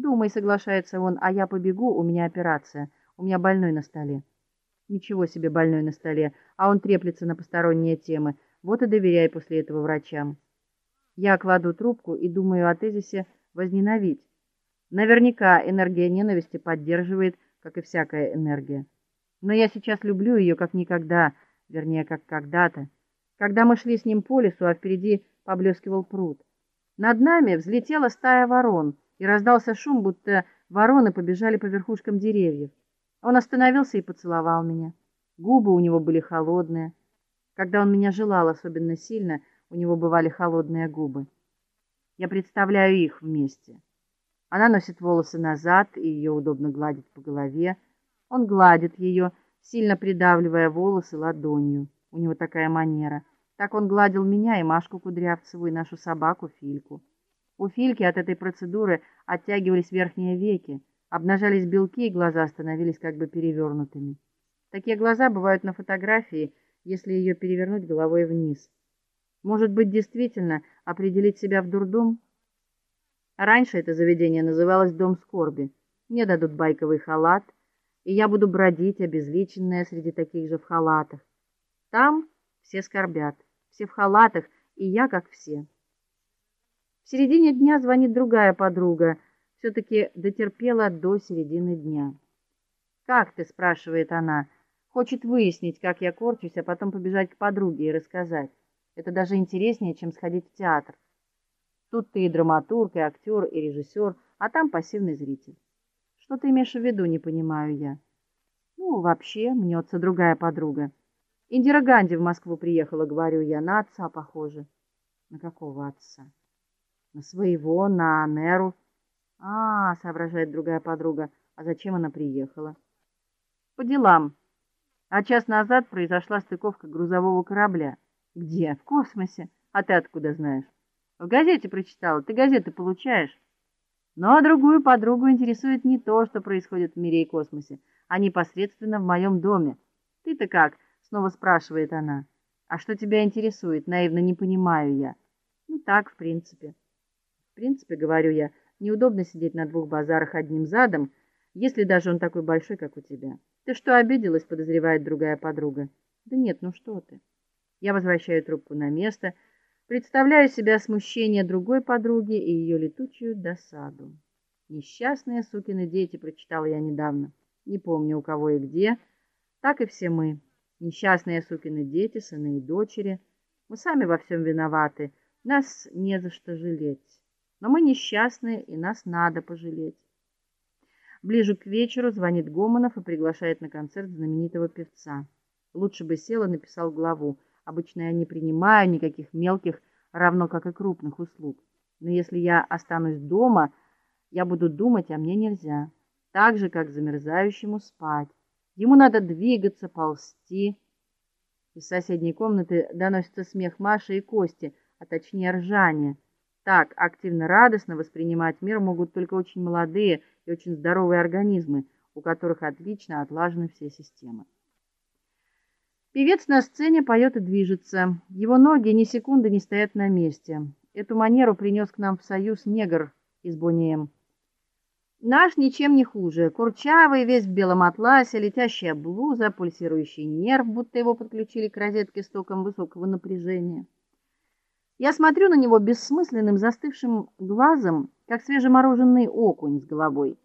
Думай, соглашается он, а я побегу, у меня операция. У меня больной на столе. Ничего себе больной на столе, а он треплется на посторонние темы. Вот и доверяй после этого врачам. Я кладу трубку и думаю о тезисе возненавидеть. Наверняка энергия ненависти поддерживает, как и всякая энергия. Но я сейчас люблю ее как никогда, вернее, как когда-то. Когда мы шли с ним по лесу, а впереди поблескивал пруд. Над нами взлетела стая ворон, и раздался шум, будто вороны побежали по верхушкам деревьев. Он остановился и поцеловал меня. Губы у него были холодные. Когда он меня желал особенно сильно, у него бывали холодные губы. Я представляю их вместе. Она носит волосы назад, и ее удобно гладить по голове. Он гладит ее, сильно придавливая волосы ладонью. У него такая манера. Так он гладил меня и Машку Кудрявцеву, и нашу собаку Фильку. У Фильки от этой процедуры оттягивались верхние веки, обнажались белки, и глаза становились как бы перевернутыми. Такие глаза бывают на фотографии, если ее перевернуть головой вниз. Может быть, действительно определить себя в дурдом? Раньше это заведение называлось Дом скорби. Мне дадут байковый халат, и я буду бродить обезличенная среди таких же в халатах. Там все скорбят, все в халатах, и я как все. В середине дня звонит другая подруга, все таки дотерпела до середины дня. "Как ты?" спрашивает она. Хочет выяснить, как я корчусь, а потом побежать к подруге и рассказать. Это даже интереснее, чем сходить в театр. Тут ты и драматург, и актер, и режиссер, а там пассивный зритель. Что ты имеешь в виду, не понимаю я. Ну, вообще, мнется другая подруга. Индира Ганди в Москву приехала, говорю я, на отца похоже. На какого отца? На своего, на Неру. А, соображает другая подруга. А зачем она приехала? По делам. А час назад произошла стыковка грузового корабля. Где? В космосе. А ты откуда знаешь? В газете прочитала. Ты газеты получаешь? Но другую подругу интересует не то, что происходит в мире и космосе, а непосредственно в моем доме. Ты-то как? снова спрашивает она. А что тебя интересует? Наивно не понимаю я. Ну так, в принципе. Принципе, говорю я, неудобно сидеть на двух базарах одним задом, если даже он такой большой, как у тебя. Ты что, обиделась, подозревает другая подруга. Да нет, ну что ты? Я возвращаю трубку на место, представляю себя смущение другой подруги и ее летучую досаду. Несчастные сукины дети, прочитала я недавно. Не помню у кого и где, так и все мы. Несчастные сукины дети, сыны и дочери. Мы сами во всем виноваты. Нас не за что жалеть. Но мы несчастные, и нас надо пожалеть. Ближе к вечеру звонит Гомонов и приглашает на концерт знаменитого певца. Лучше бы сел и написал главу. Обычно я не принимаю никаких мелких, равно как и крупных услуг. Но если я останусь дома, я буду думать, а мне нельзя. Так же, как замерзающему спать. Ему надо двигаться, ползти. Из соседней комнаты доносится смех Маши и Кости, а точнее ржание. Так активно радостно воспринимать мир могут только очень молодые и очень здоровые организмы, у которых отлично отлажены все системы. Певец на сцене поет и движется. Его ноги ни секунды не стоят на месте. Эту манеру принес к нам в союз негр из Бонеем. Наш ничем не хуже. Курчавый, весь в белом атласе, летящая блуза, пульсирующий нерв, будто его подключили к розетке с током высокого напряжения. Я смотрю на него бессмысленным застывшим глазом, как свежемороженый окунь с головой.